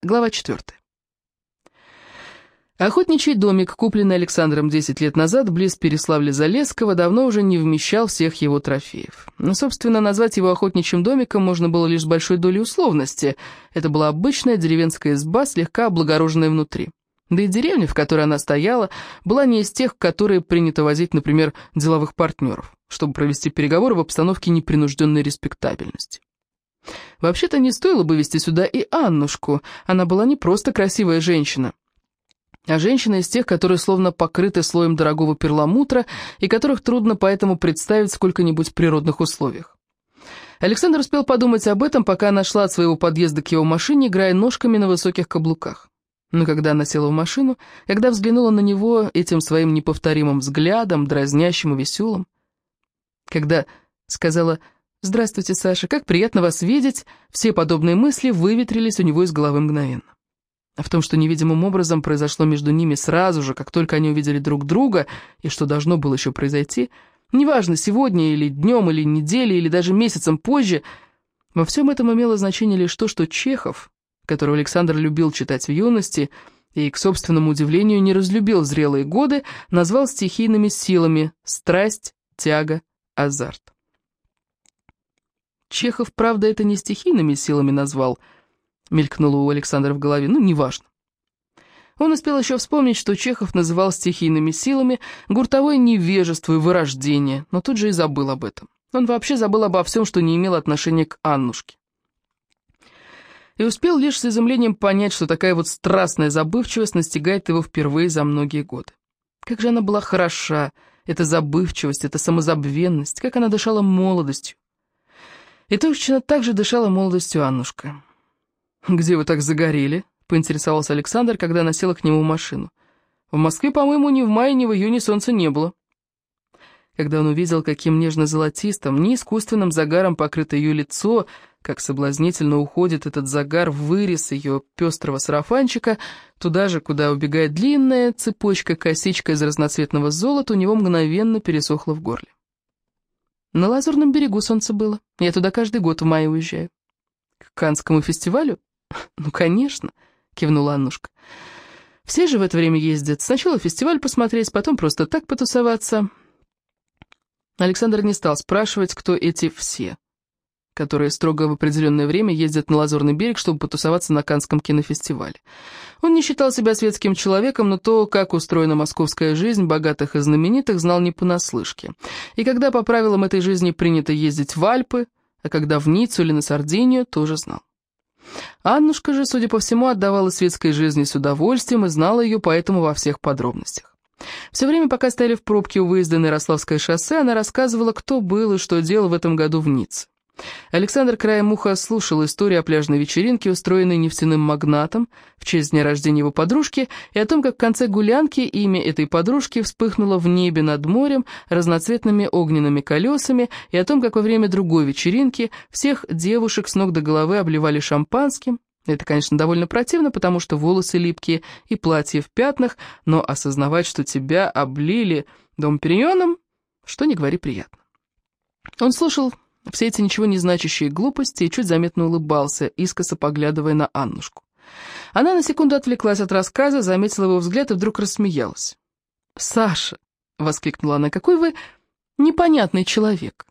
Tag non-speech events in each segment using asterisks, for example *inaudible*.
Глава 4. Охотничий домик, купленный Александром 10 лет назад близ Переславля-Залесского, давно уже не вмещал всех его трофеев. Но, собственно, назвать его охотничьим домиком можно было лишь с большой долей условности. Это была обычная деревенская изба, слегка облагороженная внутри. Да и деревня, в которой она стояла, была не из тех, которые принято возить, например, деловых партнеров, чтобы провести переговоры в обстановке непринужденной респектабельности. Вообще-то не стоило бы вести сюда и Аннушку, она была не просто красивая женщина, а женщина из тех, которые словно покрыты слоем дорогого перламутра и которых трудно поэтому представить в сколько-нибудь природных условиях. Александр успел подумать об этом, пока она шла от своего подъезда к его машине, играя ножками на высоких каблуках. Но когда она села в машину, когда взглянула на него этим своим неповторимым взглядом, дразнящим и веселым, когда сказала «Здравствуйте, Саша, как приятно вас видеть», все подобные мысли выветрились у него из головы мгновенно. А в том, что невидимым образом произошло между ними сразу же, как только они увидели друг друга, и что должно было еще произойти, неважно, сегодня или днем, или неделей, или даже месяцем позже, во всем этом имело значение лишь то, что Чехов, которого Александр любил читать в юности, и, к собственному удивлению, не разлюбил зрелые годы, назвал стихийными силами страсть, тяга, азарт. Чехов, правда, это не стихийными силами назвал, мелькнуло у Александра в голове, ну, неважно. Он успел еще вспомнить, что Чехов называл стихийными силами гуртовое невежество и вырождение, но тут же и забыл об этом. Он вообще забыл обо всем, что не имело отношения к Аннушке. И успел лишь с изумлением понять, что такая вот страстная забывчивость настигает его впервые за многие годы. Как же она была хороша, эта забывчивость, эта самозабвенность, как она дышала молодостью. И точно так же дышала молодостью Аннушка. «Где вы так загорели?» — поинтересовался Александр, когда она к нему машину. «В Москве, по-моему, ни в мае, ни в июне солнца не было». Когда он увидел, каким нежно-золотистым, не искусственным загаром покрыто ее лицо, как соблазнительно уходит этот загар в вырез ее пестрого сарафанчика, туда же, куда убегает длинная цепочка-косичка из разноцветного золота, у него мгновенно пересохло в горле. На Лазурном берегу солнце было. Я туда каждый год в мае уезжаю. К Канскому фестивалю? *laughs* Ну, конечно, кивнула Аннушка. Все же в это время ездят. Сначала фестиваль посмотреть, потом просто так потусоваться. Александр не стал спрашивать, кто эти «все» которые строго в определенное время ездят на Лазурный берег, чтобы потусоваться на Канском кинофестивале. Он не считал себя светским человеком, но то, как устроена московская жизнь богатых и знаменитых, знал не понаслышке. И когда по правилам этой жизни принято ездить в Альпы, а когда в Ниццу или на Сардинию, тоже знал. Аннушка же, судя по всему, отдавала светской жизни с удовольствием и знала ее поэтому во всех подробностях. Все время, пока стояли в пробке у выезда на Ярославское шоссе, она рассказывала, кто был и что делал в этом году в Ницце. Александр краем уха слушал историю о пляжной вечеринке, устроенной нефтяным магнатом в честь дня рождения его подружки, и о том, как в конце гулянки имя этой подружки вспыхнуло в небе над морем разноцветными огненными колесами, и о том, как во время другой вечеринки всех девушек с ног до головы обливали шампанским. Это, конечно, довольно противно, потому что волосы липкие и платье в пятнах, но осознавать, что тебя облили дом периньоном, что не говори приятно. Он слушал все эти ничего не значащие глупости и чуть заметно улыбался, искоса поглядывая на Аннушку. Она на секунду отвлеклась от рассказа, заметила его взгляд и вдруг рассмеялась. «Саша!» — воскликнула она. «Какой вы непонятный человек!»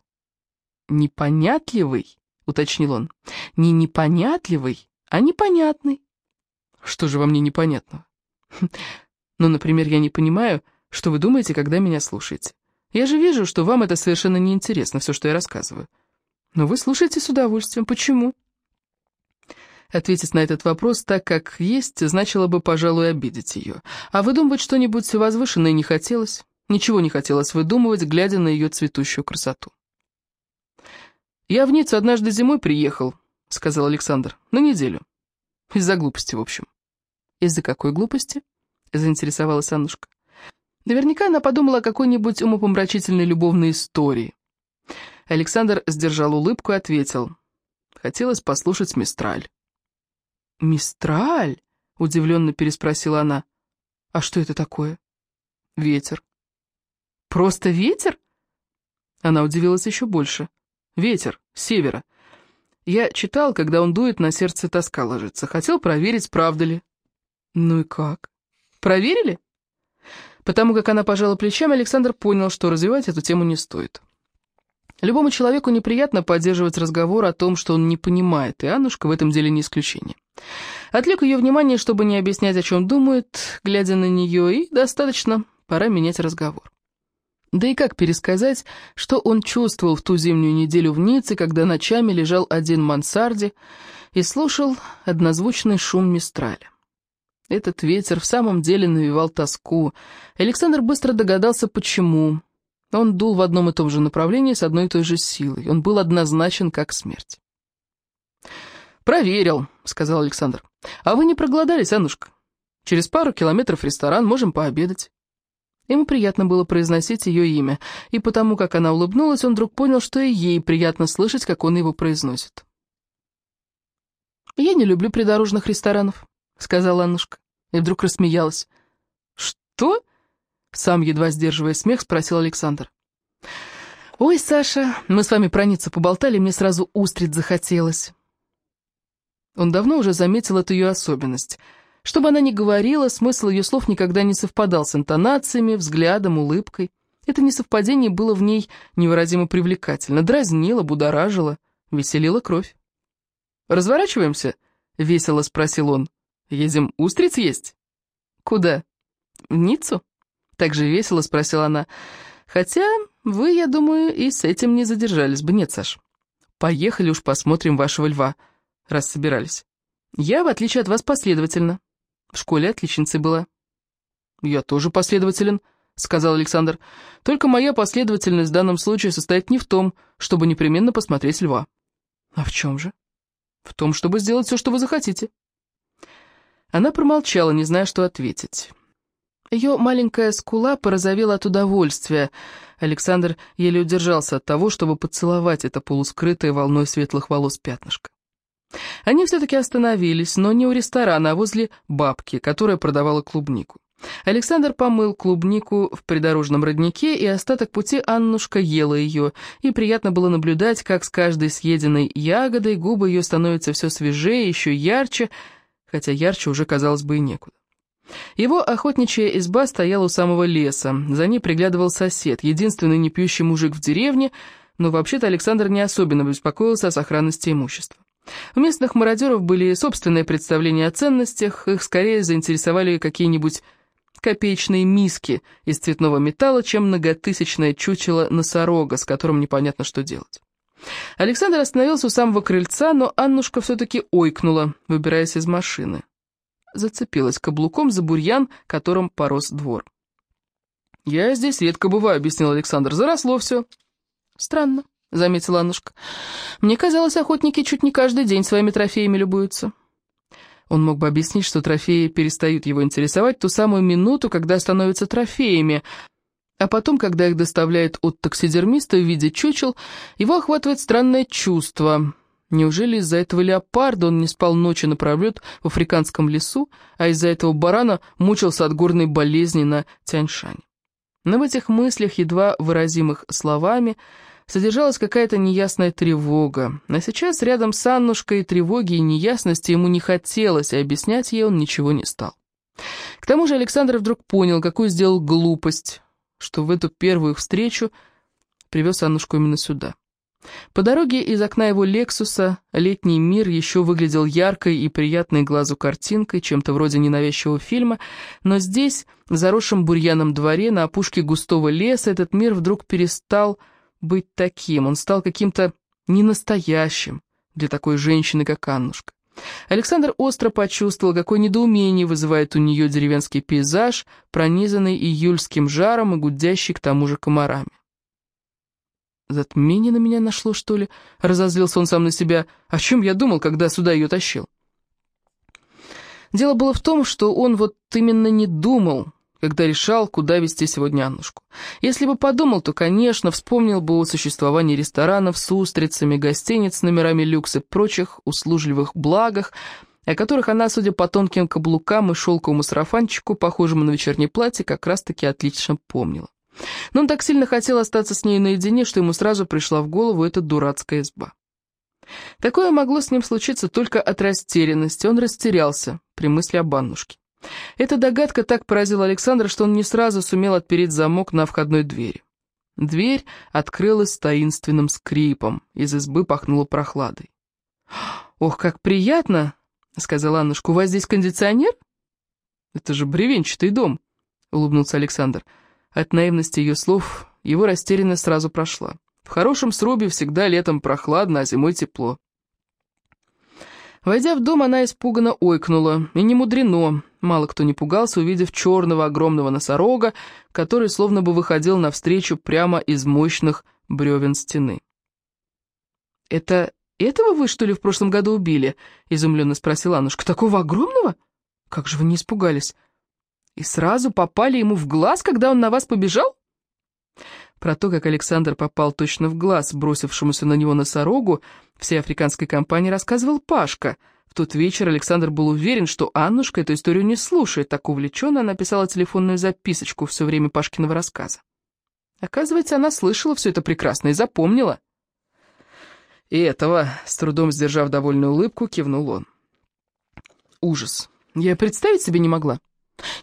«Непонятливый?» — уточнил он. «Не непонятливый, а непонятный». «Что же во мне непонятного?» «Ну, например, я не понимаю, что вы думаете, когда меня слушаете. Я же вижу, что вам это совершенно неинтересно, все, что я рассказываю. Но вы слушаете с удовольствием. Почему? Ответить на этот вопрос так, как есть, значило бы, пожалуй, обидеть ее. А выдумывать что-нибудь возвышенное не хотелось. Ничего не хотелось выдумывать, глядя на ее цветущую красоту. «Я в Ниццу однажды зимой приехал», — сказал Александр, — «на неделю. Из-за глупости, в общем». «Из-за какой глупости?» — заинтересовалась Аннушка. Наверняка она подумала о какой-нибудь умопомрачительной любовной истории. Александр сдержал улыбку и ответил. Хотелось послушать «Мистраль». «Мистраль?» — удивленно переспросила она. «А что это такое?» «Ветер». «Просто ветер?» Она удивилась еще больше. «Ветер, с севера. Я читал, когда он дует, на сердце тоска ложится. Хотел проверить, правда ли. Ну и как? Проверили? Потому как она пожала плечами, Александр понял, что развивать эту тему не стоит. Любому человеку неприятно поддерживать разговор о том, что он не понимает, и Аннушка в этом деле не исключение. Отвлек ее внимание, чтобы не объяснять, о чем думает, глядя на нее, и достаточно, пора менять разговор. Да и как пересказать, что он чувствовал в ту зимнюю неделю в Ницце, когда ночами лежал один в мансарде и слушал однозвучный шум Мистраля. Этот ветер в самом деле навевал тоску. Александр быстро догадался, почему. Он дул в одном и том же направлении с одной и той же силой. Он был однозначен, как смерть. «Проверил», — сказал Александр. «А вы не проголодались, Аннушка? Через пару километров ресторан, можем пообедать». Ему приятно было произносить ее имя, и потому как она улыбнулась, он вдруг понял, что и ей приятно слышать, как он его произносит. «Я не люблю придорожных ресторанов», — сказала Аннушка, и вдруг рассмеялась. «Что?» — сам, едва сдерживая смех, спросил Александр. «Ой, Саша, мы с вами про Ниццу поболтали, мне сразу устриц захотелось». Он давно уже заметил эту ее особенность — что бы она ни говорила, смысл ее слов никогда не совпадал с интонациями, взглядом, улыбкой. Это несовпадение было в ней невыразимо привлекательно, дразнило, будоражило, веселило кровь. «Разворачиваемся?» — весело спросил он. «Едем устриц есть?» «Куда?» «В Ниццу?» — так же весело спросила она. «Хотя вы, я думаю, и с этим не задержались бы, нет, Саш. Поехали уж посмотрим вашего льва, раз собирались. Я, в отличие от вас, последовательно. В школе отличницей была». «Я тоже последователен», — сказал Александр. «Только моя последовательность в данном случае состоит не в том, чтобы непременно посмотреть льва». «А в чем же?» «В том, чтобы сделать все, что вы захотите». Она промолчала, не зная, что ответить. Ее маленькая скула порозовела от удовольствия. Александр еле удержался от того, чтобы поцеловать это полускрытое волной светлых волос пятнышко. Они все-таки остановились, но не у ресторана, а возле бабки, которая продавала клубнику. Александр помыл клубнику в придорожном роднике, и остаток пути Аннушка ела ее, и приятно было наблюдать, как с каждой съеденной ягодой губы ее становятся все свежее, еще ярче, хотя ярче уже, казалось бы, и некуда. Его охотничья изба стояла у самого леса, за ней приглядывал сосед, единственный непьющий мужик в деревне, но вообще-то Александр не особенно беспокоился о сохранности имущества. У местных мародеров были собственные представления о ценностях, их скорее заинтересовали какие-нибудь копеечные миски из цветного металла, чем многотысячное чучело носорога, с которым непонятно, что делать. Александр остановился у самого крыльца, но Аннушка все-таки ойкнула, выбираясь из машины. Зацепилась каблуком за бурьян, которым порос двор. «Я здесь редко бываю», — объяснил Александр. «Заросло все». «Странно», — заметила Аннушка. «Мне казалось, охотники чуть не каждый день своими трофеями любуются». Он мог бы объяснить, что трофеи перестают его интересовать ту самую минуту, когда становятся трофеями, а потом, когда их доставляют от таксидермиста в виде чучел, его охватывает странное чувство. Неужели из-за этого леопарда он не спал ночи напролет в африканском лесу, а из-за этого барана мучился от горной болезни на Тяньшане? Но в этих мыслях, едва выразимых словами, содержалась какая-то неясная тревога. А сейчас рядом с Аннушкой тревоги и неясности ему не хотелось, и объяснять ей он ничего не стал. К тому же Александр вдруг понял, какую сделал глупость, что в эту первую встречу привез Аннушку именно сюда. По дороге из окна его «Лексуса» летний мир еще выглядел яркой и приятной глазу картинкой, чем-то вроде ненавязчивого фильма, но здесь, в заросшем бурьяном дворе, на опушке густого леса, этот мир вдруг перестал быть таким, он стал каким-то ненастоящим для такой женщины, как Аннушка. Александр остро почувствовал, какое недоумение вызывает у нее деревенский пейзаж, пронизанный июльским жаром и гудящий к тому же комарами. «Затмение на меня нашло, что ли?» — разозлился он сам на себя. «О чем я думал, когда сюда ее тащил?» Дело было в том, что он вот именно не думал, когда решал, куда везти сегодня Аннушку. Если бы подумал, то, конечно, вспомнил бы о существовании ресторанов с устрицами, гостиниц номерами люкс и прочих услужливых благах, о которых она, судя по тонким каблукам и шелковому сарафанчику, похожему на вечернее платье, как раз-таки отлично помнила. Но он так сильно хотел остаться с ней наедине, что ему сразу пришла в голову эта дурацкая изба. Такое могло с ним случиться только от растерянности, он растерялся при мысли об Аннушке. Эта догадка так поразила Александра, что он не сразу сумел отпереть замок на входной двери. Дверь открылась с таинственным скрипом, из избы пахнуло прохладой. «Ох, как приятно!» — сказала Аннушка. «У вас здесь кондиционер?» «Это же бревенчатый дом», — улыбнулся Александр. От наивности ее слов его растерянность сразу прошла. В хорошем срубе всегда летом прохладно, а зимой тепло. Войдя в дом, она испуганно ойкнула, и не мудрено. Мало кто не пугался, увидев черного огромного носорога, который словно бы выходил навстречу прямо из мощных бревен стены. «Это этого вы, что ли, в прошлом году убили?» — изумленно спросила Аннушка. «Такого огромного? Как же вы не испугались? И сразу попали ему в глаз, когда он на вас побежал?» Про то, как Александр попал точно в глаз бросившемуся на него носорогу, всей африканской компании рассказывал Пашка. В тот вечер Александр был уверен, что Аннушка эту историю не слушает, так увлеченно она писала телефонную записочку все время Пашкиного рассказа. Оказывается, она слышала все это прекрасно и запомнила. И этого, с трудом сдержав довольную улыбку, кивнул он. Ужас. Я представить себе не могла.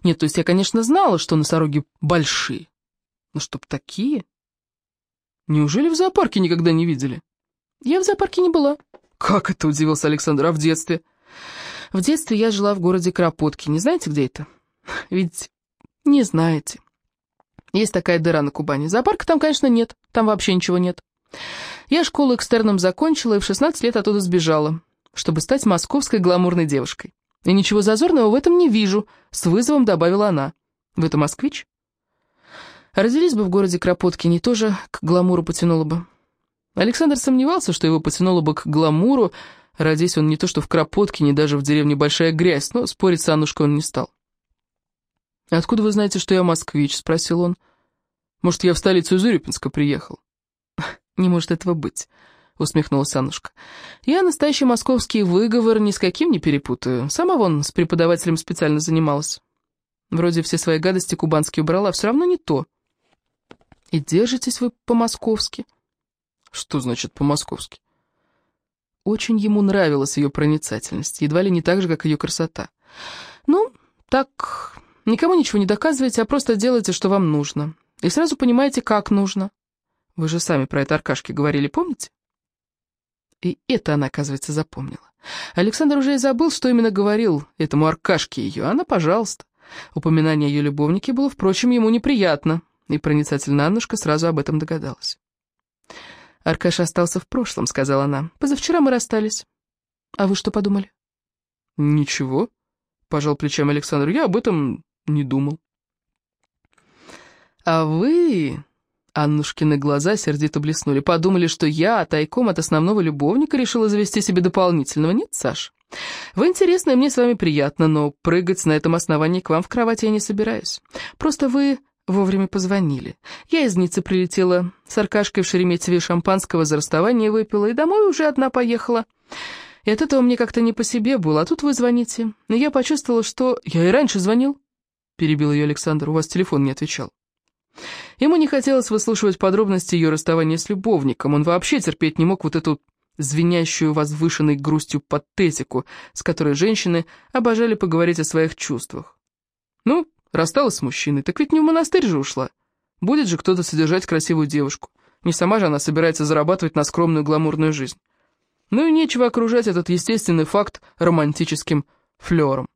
Нет, то есть я, конечно, знала, что носороги большие. Но чтоб такие? Неужели в зоопарке никогда не видели? Я в зоопарке не была. Как это, удивился Александр, а в детстве? В детстве я жила в городе Кропотки. Не знаете, где это? Ведь не знаете. Есть такая дыра на Кубани. Зоопарка там, конечно, нет. Там вообще ничего нет. Я школу экстерном закончила и в 16 лет оттуда сбежала, чтобы стать московской гламурной девушкой. И ничего зазорного в этом не вижу, с вызовом добавила она. Вы это москвич? Родились бы в городе Кропоткине, тоже к гламуру потянуло бы. Александр сомневался, что его потянуло бы к гламуру, родись он не то что в Кропоткине, даже в деревне Большая Грязь, но спорить с Аннушкой он не стал. «Откуда вы знаете, что я москвич?» — спросил он. «Может, я в столицу Урюпинска приехал?» «Не может этого быть», — усмехнулась Аннушка. «Я настоящий московский выговор ни с каким не перепутаю. Сама вон с преподавателем специально занималась. Вроде все свои гадости кубанские убрала, а все равно не то». И держитесь вы по-московски. Что значит по-московски? Очень ему нравилась ее проницательность, едва ли не так же, как ее красота. Ну, так, никому ничего не доказывайте, а просто делайте, что вам нужно. И сразу понимаете, как нужно. Вы же сами про это Аркашке говорили, помните? И это она, оказывается, запомнила. Александр уже и забыл, что именно говорил этому Аркашке ее. Она, пожалуйста. Упоминание ее любовнике было, впрочем, ему неприятно. И проницательная Аннушка сразу об этом догадалась. «Аркаша остался в прошлом», — сказала она. «Позавчера мы расстались. А вы что подумали?» «Ничего», — пожал плечами Александр. «Я об этом не думал». «А вы...» Аннушкины глаза сердито блеснули. «Подумали, что я тайком от основного любовника решила завести себе дополнительного? Нет, Саш? Вы интересны, мне с вами приятно, но прыгать на этом основании к вам в кровать я не собираюсь. Просто вы Вовремя позвонили. Я из Ниццы прилетела, с Аркашкой в Шереметьеве шампанского за расставание выпила, и домой уже одна поехала. И от этого мне как-то не по себе было, а тут вы звоните. И я почувствовала, что... Я и раньше звонил. Перебил ее Александр, у вас телефон не отвечал. Ему не хотелось выслушивать подробности ее расставания с любовником. Он вообще терпеть не мог вот эту звенящую возвышенной грустью патетику, с которой женщины обожали поговорить о своих чувствах. Ну, Рассталась с мужчиной, так ведь не в монастырь же ушла. Будет же кто-то содержать красивую девушку. Не сама же она собирается зарабатывать на скромную гламурную жизнь. Ну и нечего окружать этот естественный факт романтическим флером.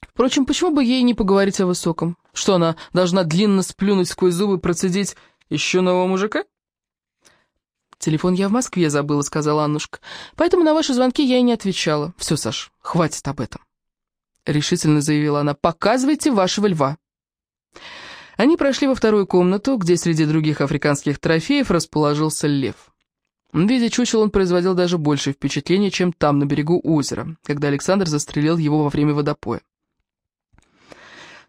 Впрочем, почему бы ей не поговорить о высоком? Что она должна длинно сплюнуть сквозь зубы, процедить еще нового мужика? «Телефон я в Москве забыла», — сказала Аннушка. «Поэтому на ваши звонки я и не отвечала. Все, Саш, хватит об этом». — решительно заявила она, — «показывайте вашего льва». Они прошли во вторую комнату, где среди других африканских трофеев расположился лев. В виде чучел он производил даже большее впечатление, чем там, на берегу озера, когда Александр застрелил его во время водопоя.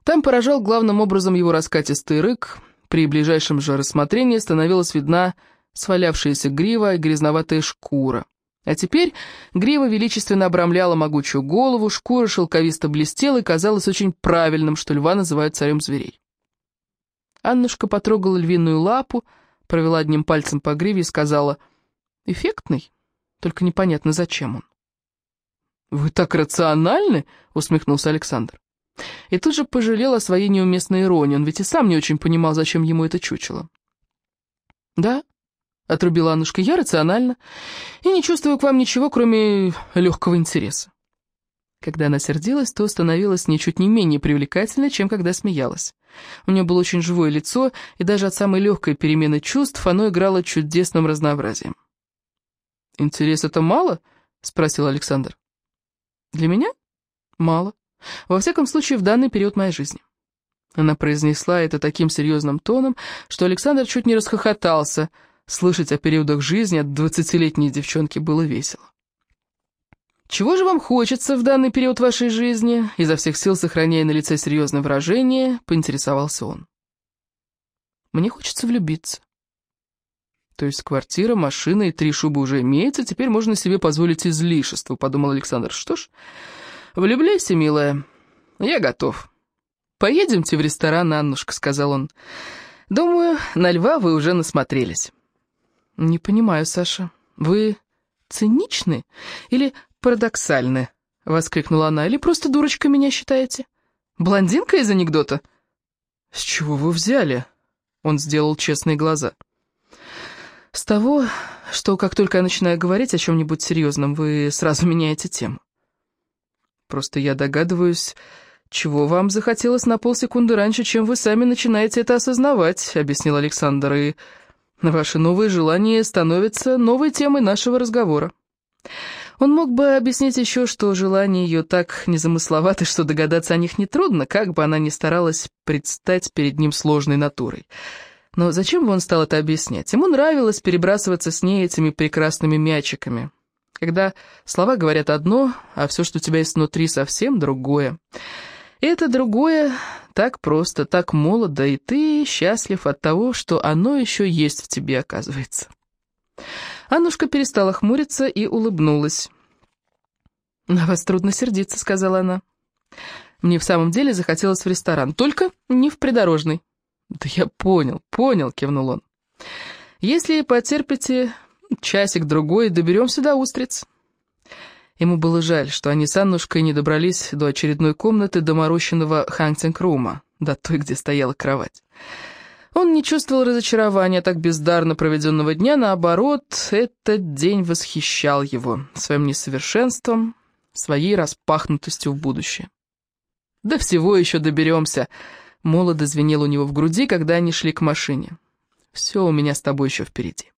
Там поражал главным образом его раскатистый рык, при ближайшем же рассмотрении становилась видна свалявшаяся грива и грязноватая шкура. А теперь грива величественно обрамляла могучую голову, шкура шелковисто блестела и казалось очень правильным, что льва называют царем зверей. Аннушка потрогала львиную лапу, провела одним пальцем по гриве и сказала, «Эффектный, Только непонятно, зачем он. «Вы так рациональны?» — усмехнулся Александр. И тут же пожалел о своей неуместной иронии, он ведь и сам не очень понимал, зачем ему это чучело. «Да», — отрубила Аннушка, — «я рационально и не чувствую к вам ничего, кроме легкого интереса». Когда она сердилась, то становилась ничуть не менее привлекательной, чем когда смеялась. У нее было очень живое лицо, и даже от самой легкой перемены чувств оно играло чудесным разнообразием. «Интерес это мало?» — спросил Александр. «Для меня? Мало. Во всяком случае, в данный период моей жизни». Она произнесла это таким серьезным тоном, что Александр чуть не расхохотался. Слышать о периодах жизни от двадцатилетней девчонки было весело. «Чего же вам хочется в данный период вашей жизни?» Изо всех сил, сохраняя на лице серьезное выражение, поинтересовался он. «Мне хочется влюбиться». «То есть квартира, машина и три шубы уже имеются, теперь можно себе позволить излишество», — подумал Александр. «Что ж, влюбляйся, милая, я готов». «Поедемте в ресторан, Аннушка», — сказал он. «Думаю, на льва вы уже насмотрелись». «Не понимаю, Саша, вы циничны или парадоксальны?» — воскликнула она. «Или просто дурочка меня считаете? Блондинка из анекдота?» «С чего вы взяли?» — он сделал честные глаза. «С того, что как только я начинаю говорить о чем-нибудь серьезном, вы сразу *laughs* меняете тему. Просто я догадываюсь, чего вам захотелось на полсекунды раньше, чем вы сами начинаете это осознавать», — объяснил Александр, «и ваши новые желания становятся новой темой нашего разговора». Он мог бы объяснить еще, что желания ее так незамысловаты, что догадаться о них нетрудно, как бы она ни старалась предстать перед ним сложной натурой. Но зачем бы он стал это объяснять? Ему нравилось перебрасываться с ней этими прекрасными мячиками. Когда слова говорят одно, а все, что у тебя есть внутри, совсем другое. Это другое так просто, так молодо, и ты счастлив от того, что оно еще есть в тебе, оказывается. Аннушка перестала хмуриться и улыбнулась. «На вас трудно сердиться», — сказала она. «Мне в самом деле захотелось в ресторан, только не в придорожный». «Да я понял, понял», — кивнул он. «Если потерпите часик-другой, доберемся до устриц». Ему было жаль, что они с Аннушкой не добрались до очередной комнаты доморощенного хантинг-рума, до той, где стояла кровать. Он не чувствовал разочарования так бездарно проведенного дня, наоборот, этот день восхищал его своим несовершенством, своей распахнутостью в будущее. «До всего еще доберемся», Молодо звенел у него в груди, когда они шли к машине. «Все у меня с тобой еще впереди».